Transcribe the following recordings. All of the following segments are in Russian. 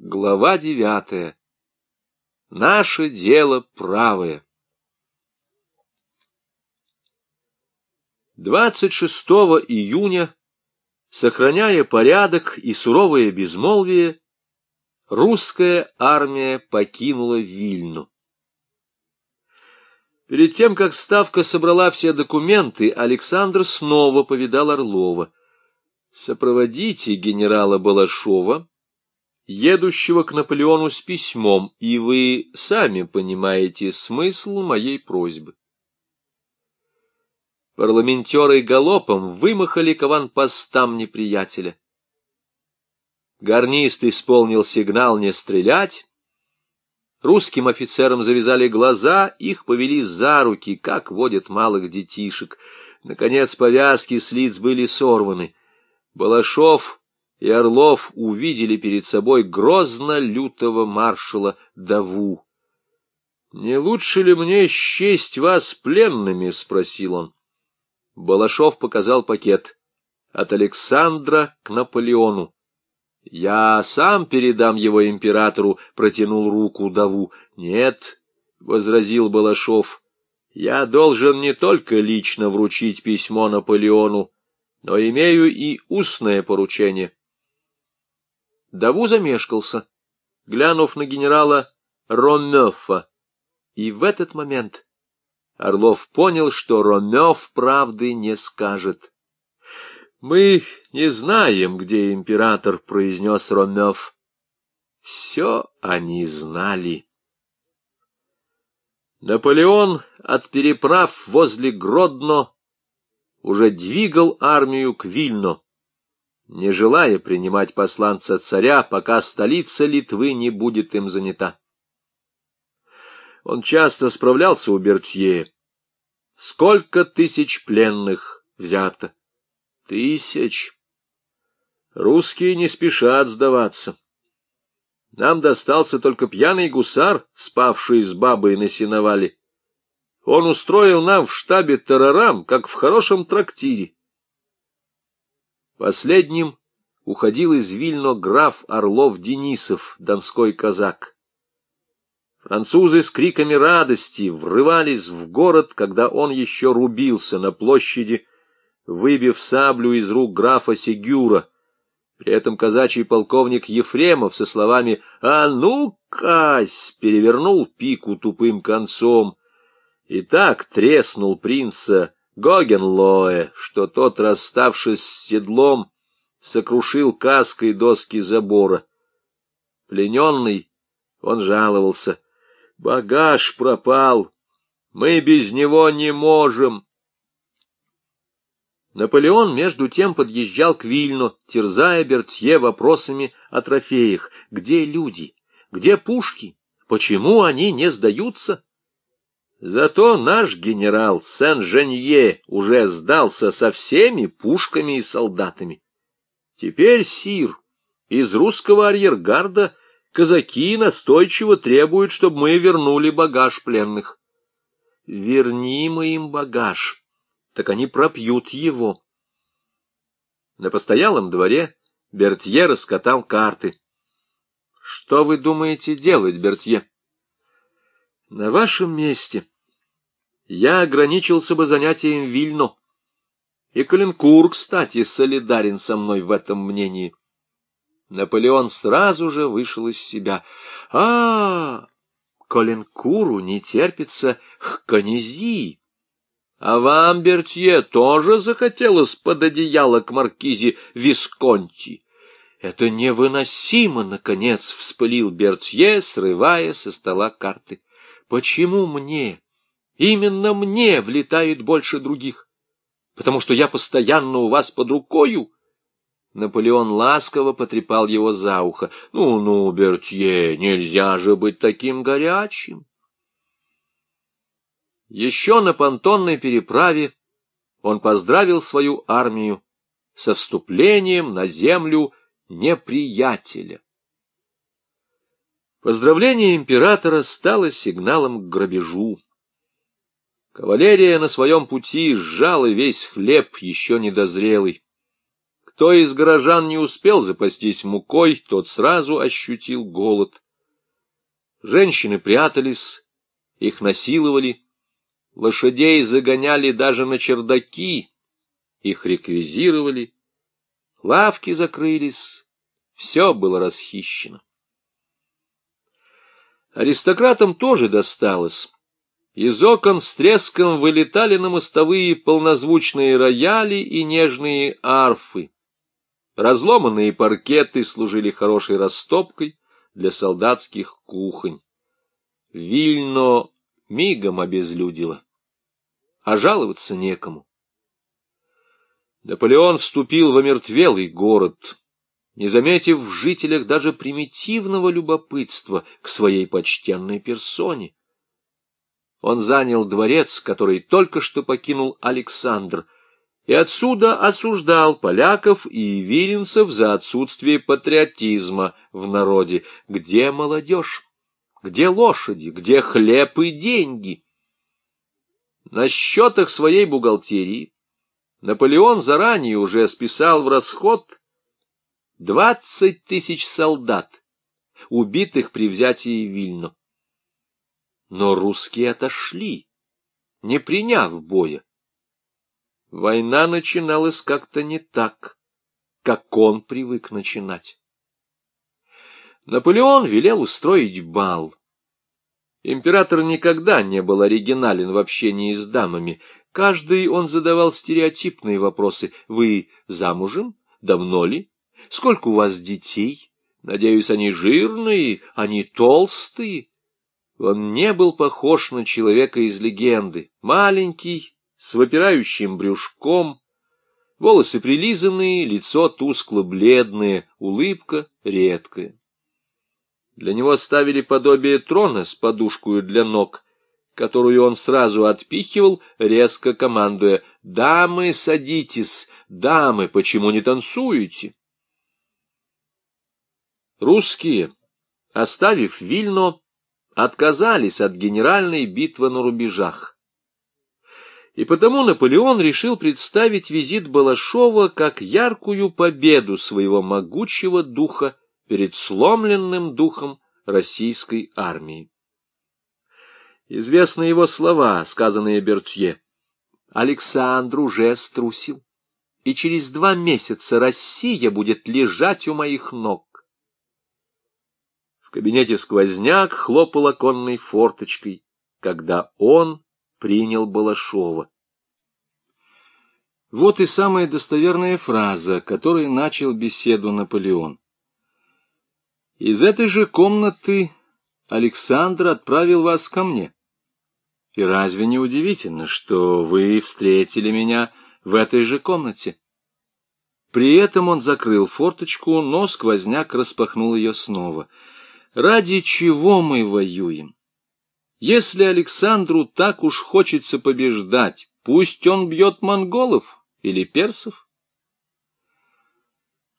Глава девятая. Наше дело правое. 26 июня, сохраняя порядок и суровое безмолвие, русская армия покинула Вильну. Перед тем, как Ставка собрала все документы, Александр снова повидал Орлова. «Сопроводите генерала Балашова», едущего к Наполеону с письмом, и вы сами понимаете смысл моей просьбы. Парламентеры галопом вымахали к аванпостам неприятеля. Гарнист исполнил сигнал не стрелять. Русским офицерам завязали глаза, их повели за руки, как водят малых детишек. Наконец повязки с лиц были сорваны. Балашов и Орлов увидели перед собой грозно-лютого маршала Даву. — Не лучше ли мне счесть вас пленными? — спросил он. Балашов показал пакет. От Александра к Наполеону. — Я сам передам его императору, — протянул руку Даву. — Нет, — возразил Балашов, — я должен не только лично вручить письмо Наполеону, но имею и устное поручение. Даву замешкался, глянув на генерала Ромёфа, и в этот момент Орлов понял, что Ромёв правды не скажет. — Мы не знаем, где император, — произнес Ромёв. Все они знали. Наполеон от переправ возле Гродно уже двигал армию к Вильно не желая принимать посланца царя, пока столица Литвы не будет им занята. Он часто справлялся у Бертье. Сколько тысяч пленных взято? Тысяч. Русские не спешат сдаваться. Нам достался только пьяный гусар, спавший с бабой на сеновале. Он устроил нам в штабе террорам, как в хорошем трактире. Последним уходил из Вильно граф Орлов-Денисов, донской казак. Французы с криками радости врывались в город, когда он еще рубился на площади, выбив саблю из рук графа Сегюра. При этом казачий полковник Ефремов со словами «А ну, Кась!» перевернул пику тупым концом и так треснул принца Гогенлоэ, что тот, расставшись с седлом, сокрушил каской доски забора. Плененный, он жаловался. «Багаж пропал! Мы без него не можем!» Наполеон, между тем, подъезжал к Вильну, терзая Бертье вопросами о трофеях. Где люди? Где пушки? Почему они не сдаются? Зато наш генерал Сен-Женье уже сдался со всеми пушками и солдатами. Теперь, сир, из русского арьергарда казаки настойчиво требуют, чтобы мы вернули багаж пленных. Верни мы им багаж, так они пропьют его. На постоялом дворе Бертье раскатал карты. — Что вы думаете делать, Бертье? На вашем месте я ограничился бы занятием Вильно. И Калинкур, кстати, солидарен со мной в этом мнении. Наполеон сразу же вышел из себя. А, -а, -а Коленкуру не терпится к конези. А вам, Бертье, тоже захотелось под одеяло к маркизе Висконти. Это невыносимо, наконец, — вспылил Бертье, срывая со стола карты. Почему мне, именно мне влетает больше других? Потому что я постоянно у вас под рукою? Наполеон ласково потрепал его за ухо. «Ну-ну, Бертье, нельзя же быть таким горячим!» Еще на понтонной переправе он поздравил свою армию со вступлением на землю неприятеля. Поздравление императора стало сигналом к грабежу. Кавалерия на своем пути сжала весь хлеб, еще недозрелый. Кто из горожан не успел запастись мукой, тот сразу ощутил голод. Женщины прятались, их насиловали, лошадей загоняли даже на чердаки, их реквизировали, лавки закрылись, все было расхищено. Аристократам тоже досталось. Из окон с треском вылетали на мостовые полнозвучные рояли и нежные арфы. Разломанные паркеты служили хорошей растопкой для солдатских кухонь. Вильно мигом обезлюдило, а жаловаться некому. Наполеон вступил в омертвелый город, не заметив в жителях даже примитивного любопытства к своей почтенной персоне. Он занял дворец, который только что покинул Александр, и отсюда осуждал поляков и виленцев за отсутствие патриотизма в народе. Где молодежь? Где лошади? Где хлеб и деньги? На счетах своей бухгалтерии Наполеон заранее уже списал в расход Двадцать тысяч солдат, убитых при взятии Вильно. Но русские отошли, не приняв боя. Война начиналась как-то не так, как он привык начинать. Наполеон велел устроить бал. Император никогда не был оригинален в общении с дамами. Каждый он задавал стереотипные вопросы. «Вы замужем? Давно ли? Сколько у вас детей? Надеюсь, они жирные, они толстые. Он не был похож на человека из легенды. Маленький, с выпирающим брюшком, волосы прилизанные, лицо тускло-бледное, улыбка редкая. Для него ставили подобие трона с подушкой для ног, которую он сразу отпихивал, резко командуя «Дамы, садитесь! Дамы, почему не танцуете?» Русские, оставив Вильно, отказались от генеральной битвы на рубежах. И потому Наполеон решил представить визит Балашова как яркую победу своего могучего духа перед сломленным духом российской армии. Известны его слова, сказанные Бертье. «Александр уже струсил, и через два месяца Россия будет лежать у моих ног. В кабинете сквозняк хлопал оконной форточкой, когда он принял Балашова. Вот и самая достоверная фраза, которой начал беседу Наполеон. Из этой же комнаты Александр отправил вас ко мне. И разве не удивительно, что вы встретили меня в этой же комнате? При этом он закрыл форточку, но сквозняк распахнул ее снова — Ради чего мы воюем? Если Александру так уж хочется побеждать, пусть он бьет монголов или персов.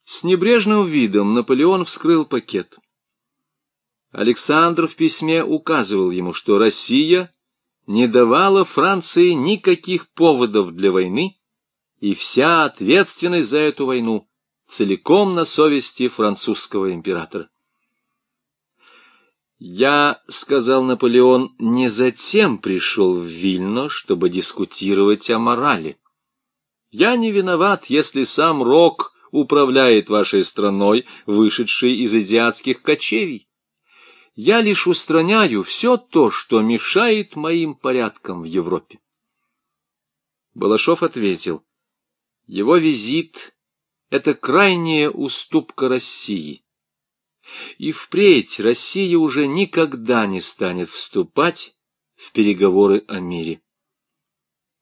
С небрежным видом Наполеон вскрыл пакет. Александр в письме указывал ему, что Россия не давала Франции никаких поводов для войны, и вся ответственность за эту войну целиком на совести французского императора. «Я, — сказал Наполеон, — не затем пришел в Вильно, чтобы дискутировать о морали. Я не виноват, если сам Рок управляет вашей страной, вышедшей из азиатских кочевий. Я лишь устраняю все то, что мешает моим порядкам в Европе. Балашов ответил, его визит — это крайняя уступка России. И впредь Россия уже никогда не станет вступать в переговоры о мире.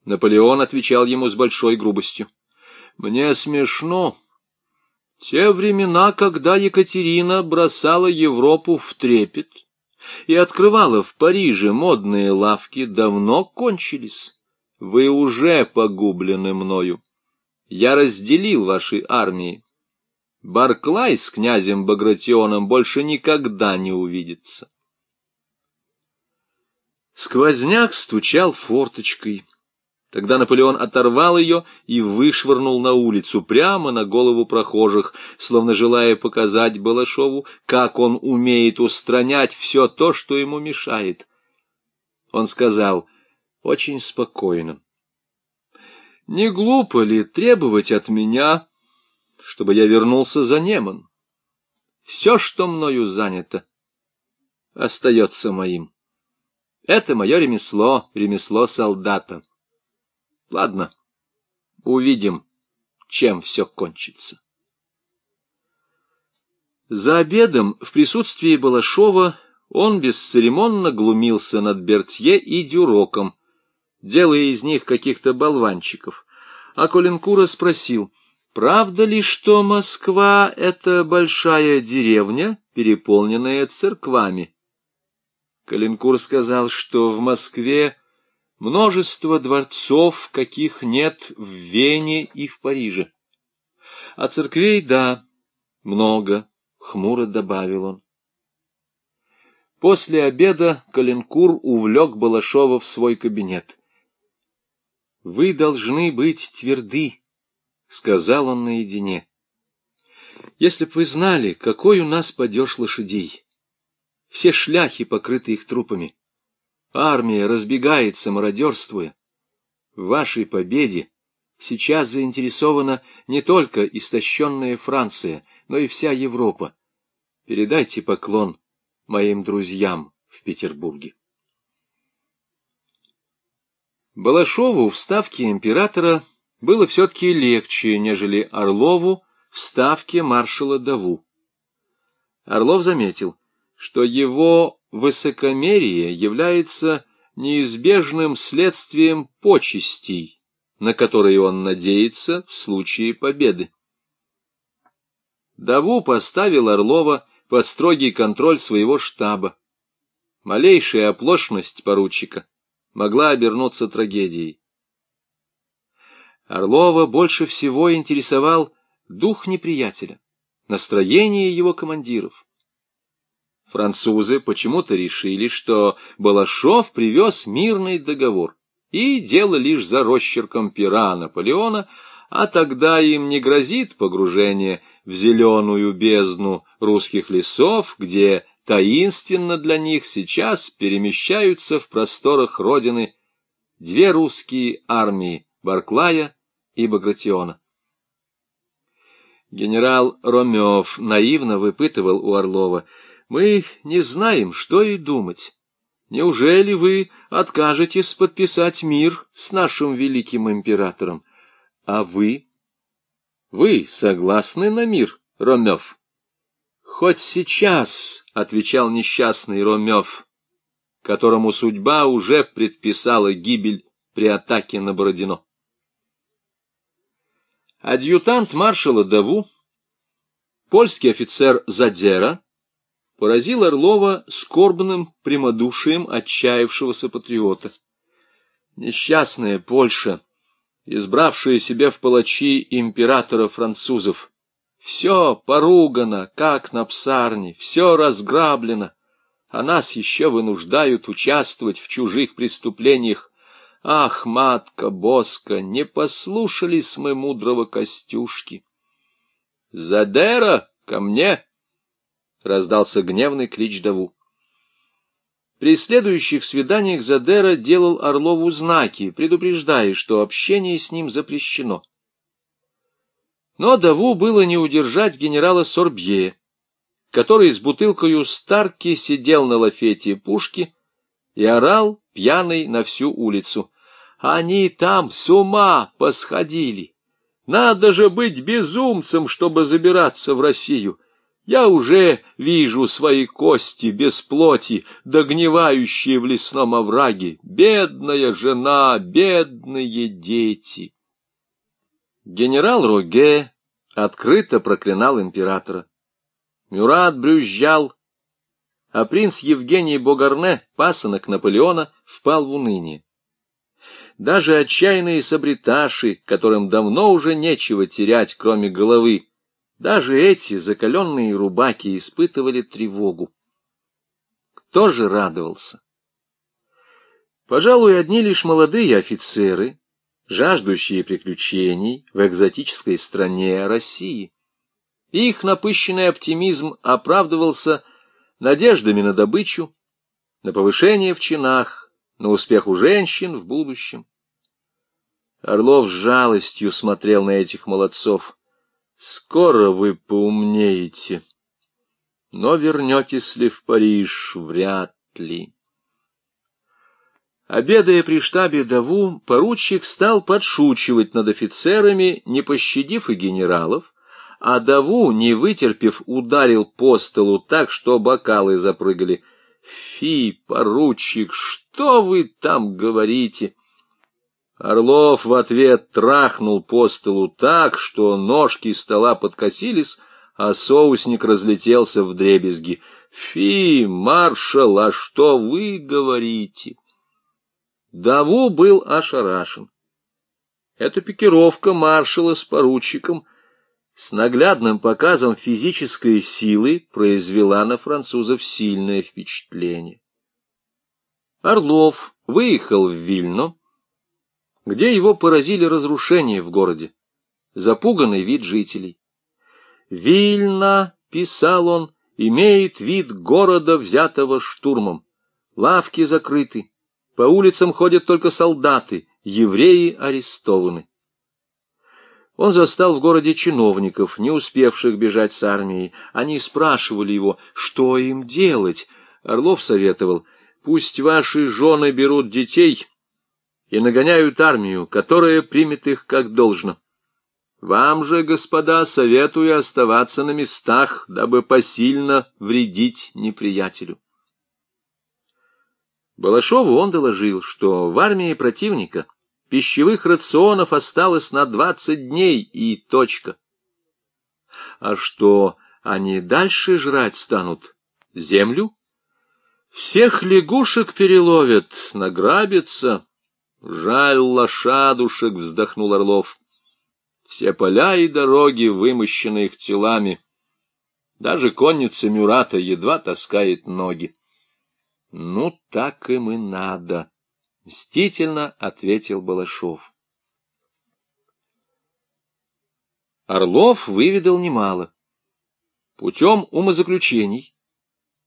Наполеон отвечал ему с большой грубостью. «Мне смешно. Те времена, когда Екатерина бросала Европу в трепет и открывала в Париже модные лавки, давно кончились. Вы уже погублены мною. Я разделил ваши армии. Барклай с князем Багратионом больше никогда не увидится. Сквозняк стучал форточкой. Тогда Наполеон оторвал ее и вышвырнул на улицу, прямо на голову прохожих, словно желая показать Балашову, как он умеет устранять все то, что ему мешает. Он сказал очень спокойно. «Не глупо ли требовать от меня, чтобы я вернулся за Неман? Все, что мною занято, остается моим. Это мое ремесло, ремесло солдата». Ладно, увидим, чем все кончится. За обедом в присутствии Балашова он бесцеремонно глумился над Бертье и Дюроком, делая из них каких-то болванчиков. А Коленкура спросил, правда ли, что Москва — это большая деревня, переполненная церквами? Коленкур сказал, что в Москве множество дворцов, каких нет в Вене и в Париже. А церквей, да, много, — хмуро добавил он. После обеда Калинкур увлек Балашова в свой кабинет. — Вы должны быть тверды, — сказал он наедине. — Если б вы знали, какой у нас падеж лошадей. Все шляхи покрыты их трупами. Армия разбегается, мародерствуя. В вашей победе сейчас заинтересована не только истощенная Франция, но и вся Европа. Передайте поклон моим друзьям в Петербурге. Балашову в ставке императора было все-таки легче, нежели Орлову в ставке маршала Даву. Орлов заметил, что его высокомерие является неизбежным следствием почестей, на которые он надеется в случае победы. Даву поставил Орлова под строгий контроль своего штаба. Малейшая оплошность поручика могла обернуться трагедией. Орлова больше всего интересовал дух неприятеля, настроение его командиров. Французы почему-то решили, что Балашов привез мирный договор, и дело лишь за росчерком пера Наполеона, а тогда им не грозит погружение в зеленую бездну русских лесов, где таинственно для них сейчас перемещаются в просторах Родины две русские армии Барклая и Багратиона. Генерал Ромев наивно выпытывал у Орлова — мы не знаем, что и думать. Неужели вы откажетесь подписать мир с нашим великим императором? А вы? Вы согласны на мир, Ромев? Хоть сейчас, — отвечал несчастный Ромев, которому судьба уже предписала гибель при атаке на Бородино. Адъютант маршала Даву, польский офицер Задзера, поразил Орлова скорбным прямодушием отчаявшегося патриота. Несчастная Польша, избравшая себе в палачи императора французов, все поругано, как на псарне, все разграблено, а нас еще вынуждают участвовать в чужих преступлениях. Ах, матка Боска, не послушались мы мудрого Костюшки. Задера, ко мне! — раздался гневный клич Даву. При следующих свиданиях Задера делал Орлову знаки, предупреждая, что общение с ним запрещено. Но Даву было не удержать генерала Сорбье, который с бутылкою Старки сидел на лафете пушки и орал, пьяный, на всю улицу. «Они там с ума посходили! Надо же быть безумцем, чтобы забираться в Россию!» Я уже вижу свои кости без плоти, догнивающие в лесном овраге. Бедная жена, бедные дети. Генерал Роге открыто проклинал императора. Мюрат брюзжал, а принц Евгений Богарне, пасынок Наполеона, впал в уныние. Даже отчаянные сабриташи, которым давно уже нечего терять, кроме головы, даже эти закаленные рубаки испытывали тревогу. Кто же радовался? Пожалуй, одни лишь молодые офицеры, жаждущие приключений в экзотической стране России. Их напыщенный оптимизм оправдывался надеждами на добычу, на повышение в чинах, на успех у женщин в будущем. Орлов с жалостью смотрел на этих молодцов. «Скоро вы поумнеете, но вернетесь ли в Париж, вряд ли». Обедая при штабе Даву, поручик стал подшучивать над офицерами, не пощадив и генералов, а Даву, не вытерпев, ударил по столу так, что бокалы запрыгали. «Фи, поручик, что вы там говорите?» Орлов в ответ трахнул по столу так, что ножки стола подкосились, а соусник разлетелся в дребезги. «Фи, маршал, а что вы говорите?» Даву был ошарашен. Эта пикировка маршала с поручиком с наглядным показом физической силы произвела на французов сильное впечатление. Орлов выехал в Вильно, где его поразили разрушения в городе, запуганный вид жителей. «Вильна», — писал он, — «имеет вид города, взятого штурмом. Лавки закрыты, по улицам ходят только солдаты, евреи арестованы. Он застал в городе чиновников, не успевших бежать с армией. Они спрашивали его, что им делать. Орлов советовал, пусть ваши жены берут детей и нагоняют армию, которая примет их как должно. Вам же, господа, советую оставаться на местах, дабы посильно вредить неприятелю. Балашову он доложил, что в армии противника пищевых рационов осталось на двадцать дней и точка. А что они дальше жрать станут? Землю? Всех лягушек переловят, награбятся. Жаль лошадушек, вздохнул Орлов. Все поля и дороги вымощены их телами. Даже конница Мюрата едва таскает ноги. — Ну, так им и надо, — мстительно ответил Балашов. Орлов выведал немало. Путем умозаключений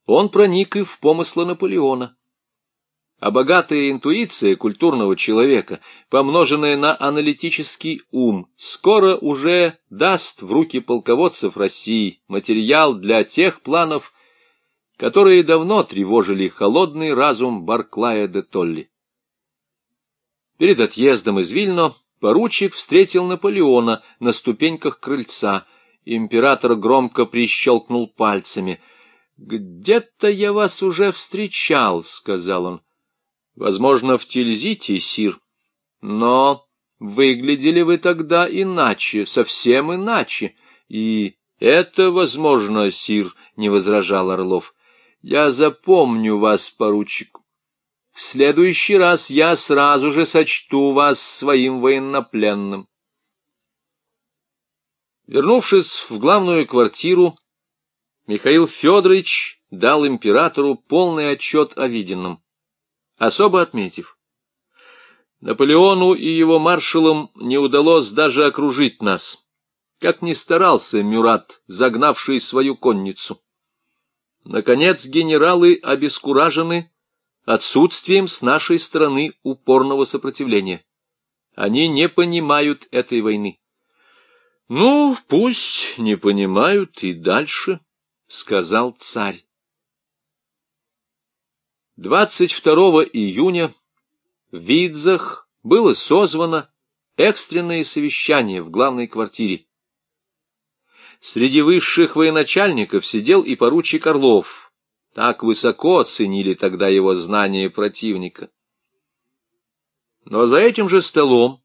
он проник и в помыслы Наполеона. А богатая интуиция культурного человека, помноженная на аналитический ум, скоро уже даст в руки полководцев России материал для тех планов, которые давно тревожили холодный разум Барклая де Толли. Перед отъездом из Вильно поручик встретил Наполеона на ступеньках крыльца. Император громко прищелкнул пальцами. «Где-то я вас уже встречал», — сказал он. «Возможно, в Тильзите, сир. Но выглядели вы тогда иначе, совсем иначе. И это возможно, сир», — не возражал Орлов. Я запомню вас, поручик. В следующий раз я сразу же сочту вас своим военнопленным. Вернувшись в главную квартиру, Михаил Федорович дал императору полный отчет о виденном, особо отметив. Наполеону и его маршалам не удалось даже окружить нас, как ни старался Мюрат, загнавший свою конницу. Наконец, генералы обескуражены отсутствием с нашей стороны упорного сопротивления. Они не понимают этой войны. — Ну, пусть не понимают и дальше, — сказал царь. 22 июня в Видзах было созвано экстренное совещание в главной квартире. Среди высших военачальников сидел и поручик Орлов. Так высоко оценили тогда его знания противника. Но за этим же столом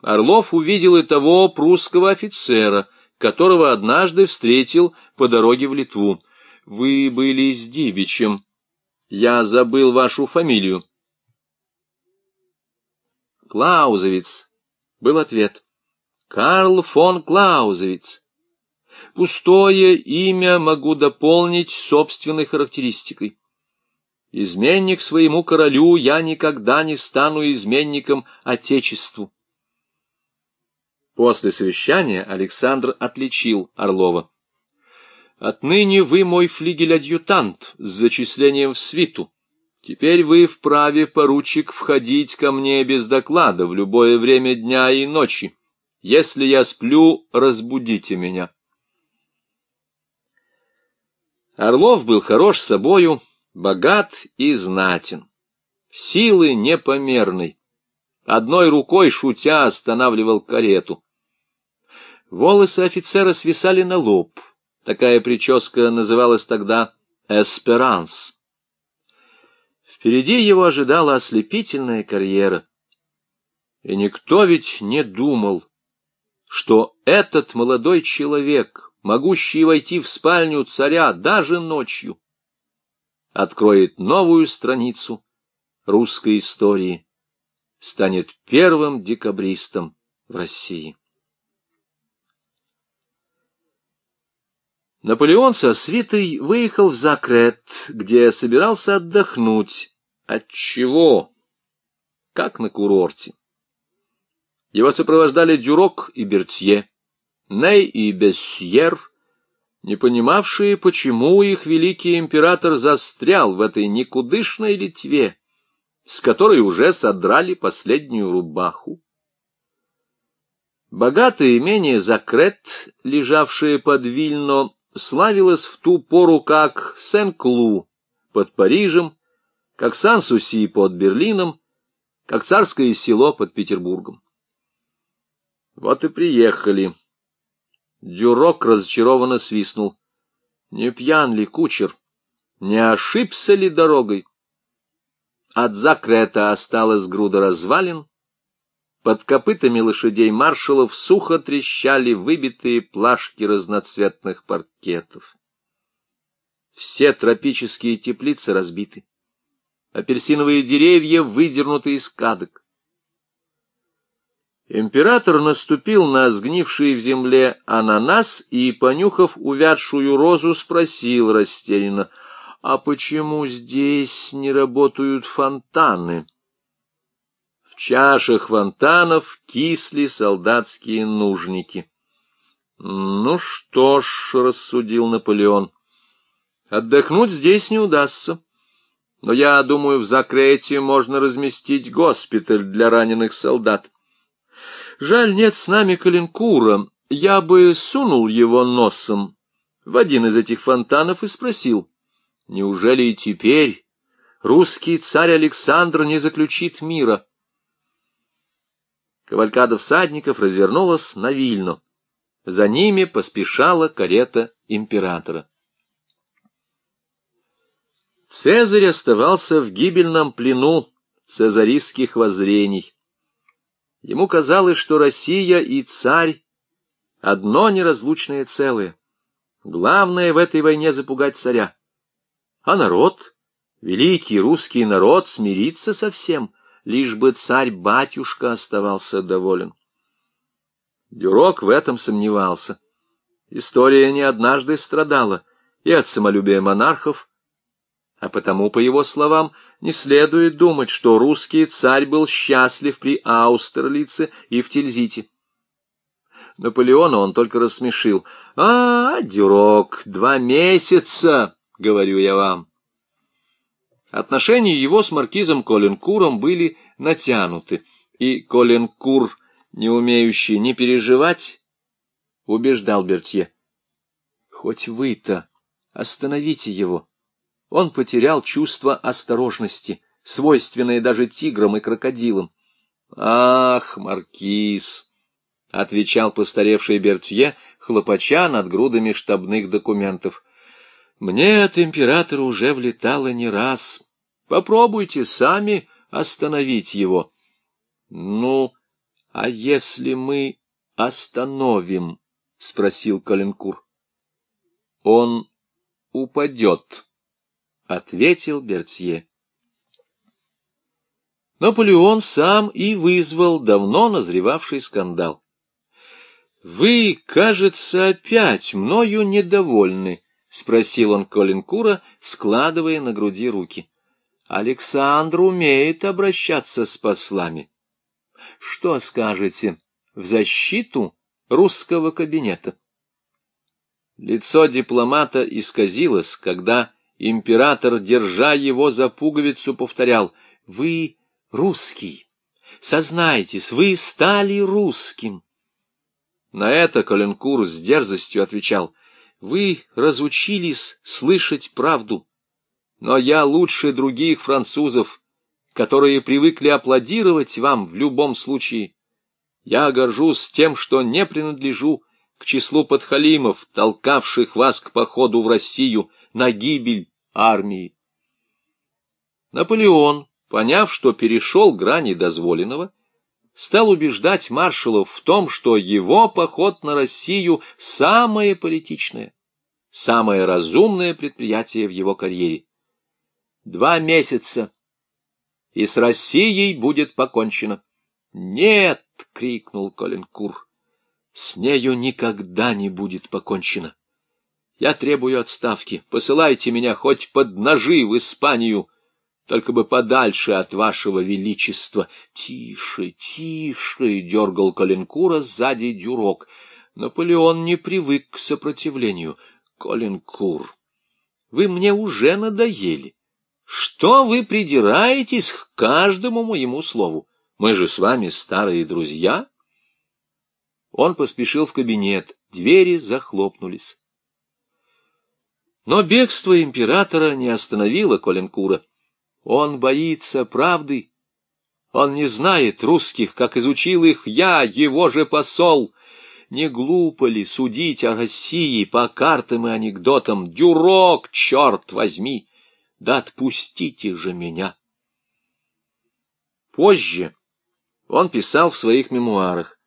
Орлов увидел и того прусского офицера, которого однажды встретил по дороге в Литву. Вы были с Дибичем. Я забыл вашу фамилию. Клаузовиц, был ответ. Карл фон Клаузовиц. Пустое имя могу дополнить собственной характеристикой. Изменник своему королю я никогда не стану изменником Отечеству. После совещания Александр отличил Орлова. «Отныне вы мой флигель-адъютант с зачислением в свиту. Теперь вы вправе, поручик, входить ко мне без доклада в любое время дня и ночи. Если я сплю, разбудите меня». Орлов был хорош собою, богат и знатен. Силы непомерной. Одной рукой, шутя, останавливал карету. Волосы офицера свисали на лоб. Такая прическа называлась тогда «эсперанс». Впереди его ожидала ослепительная карьера. И никто ведь не думал, что этот молодой человек, могущий войти в спальню царя даже ночью, откроет новую страницу русской истории, станет первым декабристом в России. Наполеон со свитой выехал в Закрет, где собирался отдохнуть. От чего? Как на курорте. Его сопровождали Дюрок и Бертье, Ней и Бессьер, не понимавшие, почему их великий император застрял в этой никудышной Литве, с которой уже содрали последнюю рубаху. Богатое имение Закрет, лежавшее под Вильно, славилась в ту пору как Сен-Клу под Парижем, как Сан-Суси под Берлином, как царское село под Петербургом. Вот и приехали. Дюрок разочарованно свистнул. Не пьян ли кучер? Не ошибся ли дорогой? От закрета осталась груда развалин, под копытами лошадей маршалов сухо трещали выбитые плашки разноцветных паркетов. Все тропические теплицы разбиты. Апельсиновые деревья выдернуты из кадок. Император наступил на сгнивший в земле ананас и, понюхав увядшую розу, спросил растерянно, «А почему здесь не работают фонтаны?» В чашах фонтанов кисли солдатские нужники. «Ну что ж», — рассудил Наполеон, — «отдохнуть здесь не удастся. Но я думаю, в Закрете можно разместить госпиталь для раненых солдат. Жаль, нет с нами Калинкура. Я бы сунул его носом в один из этих фонтанов и спросил, неужели и теперь русский царь Александр не заключит мира?» Кавалькада всадников развернулась на Вильну. За ними поспешала карета императора. Цезарь оставался в гибельном плену цезаристских воззрений. Ему казалось, что Россия и царь — одно неразлучное целое. Главное в этой войне запугать царя. А народ, великий русский народ, смирится со всем — лишь бы царь-батюшка оставался доволен. Дюрок в этом сомневался. История не однажды страдала и от самолюбия монархов, а потому, по его словам, не следует думать, что русский царь был счастлив при Аустерлице и в Тильзите. Наполеона он только рассмешил. «А, Дюрок, два месяца, говорю я вам». Отношения его с маркизом Коленкуром были натянуты, и Коленкур, не умеющий не переживать, убеждал Бертье. «Хоть вы-то остановите его. Он потерял чувство осторожности, свойственное даже тиграм и крокодилам. «Ах, маркиз!» — отвечал постаревший Бертье, хлопача над грудами штабных документов. «Мне от императора уже влетало не раз. Попробуйте сами остановить его. Ну, а если мы остановим? — спросил Калинкур. — Он упадет, — ответил Бертье. Наполеон сам и вызвал давно назревавший скандал. — Вы, кажется, опять мною недовольны, — спросил он Калинкура, складывая на груди руки. — Александр умеет обращаться с послами. Что скажете в защиту русского кабинета. Лицо дипломата исказилось, когда император, держа его за пуговицу, повторял «Вы русский, сознайтесь, вы стали русским». На это Коленкур с дерзостью отвечал «Вы разучились слышать правду, но я лучше других французов, которые привыкли аплодировать вам в любом случае. Я горжусь тем, что не принадлежу к числу подхалимов, толкавших вас к походу в Россию на гибель армии. Наполеон, поняв, что перешел грани дозволенного, стал убеждать маршалов в том, что его поход на Россию самое политичное, самое разумное предприятие в его карьере. Два месяца, и с Россией будет покончено. «Нет!» — крикнул Коленкур. «С нею никогда не будет покончено. Я требую отставки. Посылайте меня хоть под ножи в Испанию, только бы подальше от вашего величества». «Тише, тише!» — дергал Коленкура сзади дюрок. Наполеон не привык к сопротивлению. «Коленкур, вы мне уже надоели. Что вы придираетесь к каждому моему слову?» Мы же с вами старые друзья. Он поспешил в кабинет, двери захлопнулись. Но бегство императора не остановило Коленкура. Он боится правды. Он не знает русских, как изучил их я, его же посол. Не глупо ли судить о России по картам и анекдотам? Дюрок, черт возьми! Да отпустите же меня! Позже он писал в своих мемуарах.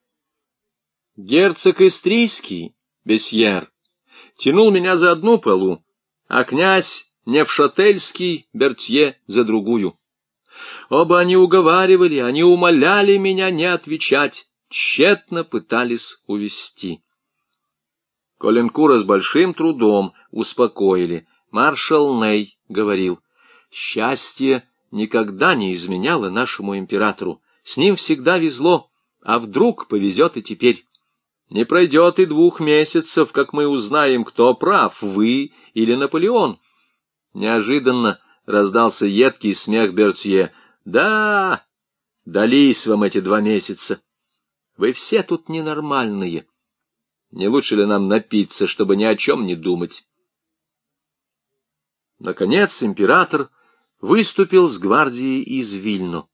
Герцог Истрийский, Бесьер, тянул меня за одну полу, а князь Невшательский, Бертье, за другую. Оба они уговаривали, они умоляли меня не отвечать, тщетно пытались увести. Коленкура с большим трудом успокоили. Маршал Ней говорил, «Счастье никогда не изменяло нашему императору. С ним всегда везло, а вдруг повезет и теперь. Не пройдет и двух месяцев, как мы узнаем, кто прав, вы или Наполеон. Неожиданно раздался едкий смех Бертье. Да, дались вам эти два месяца. Вы все тут ненормальные. Не лучше ли нам напиться, чтобы ни о чем не думать? Наконец император выступил с гвардией из Вильну.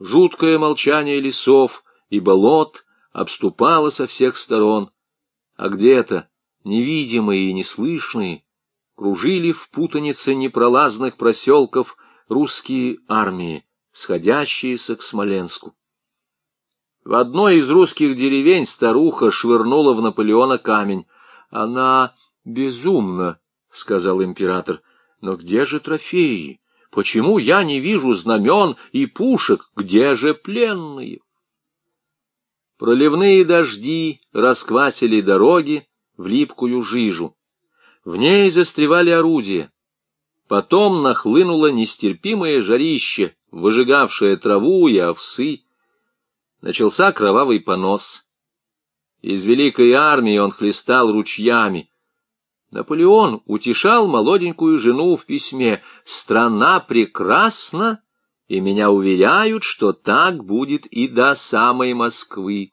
Жуткое молчание лесов и болот обступало со всех сторон, а где-то, невидимые и неслышные, кружили в путанице непролазных проселков русские армии, сходящиеся к Смоленску. В одной из русских деревень старуха швырнула в Наполеона камень. Она безумна, — сказал император, — но где же трофеи? Почему я не вижу знамен и пушек? Где же пленные? Проливные дожди расквасили дороги в липкую жижу. В ней застревали орудия. Потом нахлынуло нестерпимое жарище, выжигавшее траву и овсы. Начался кровавый понос. Из великой армии он хлестал ручьями. Наполеон утешал молоденькую жену в письме «Страна прекрасна, и меня уверяют, что так будет и до самой Москвы».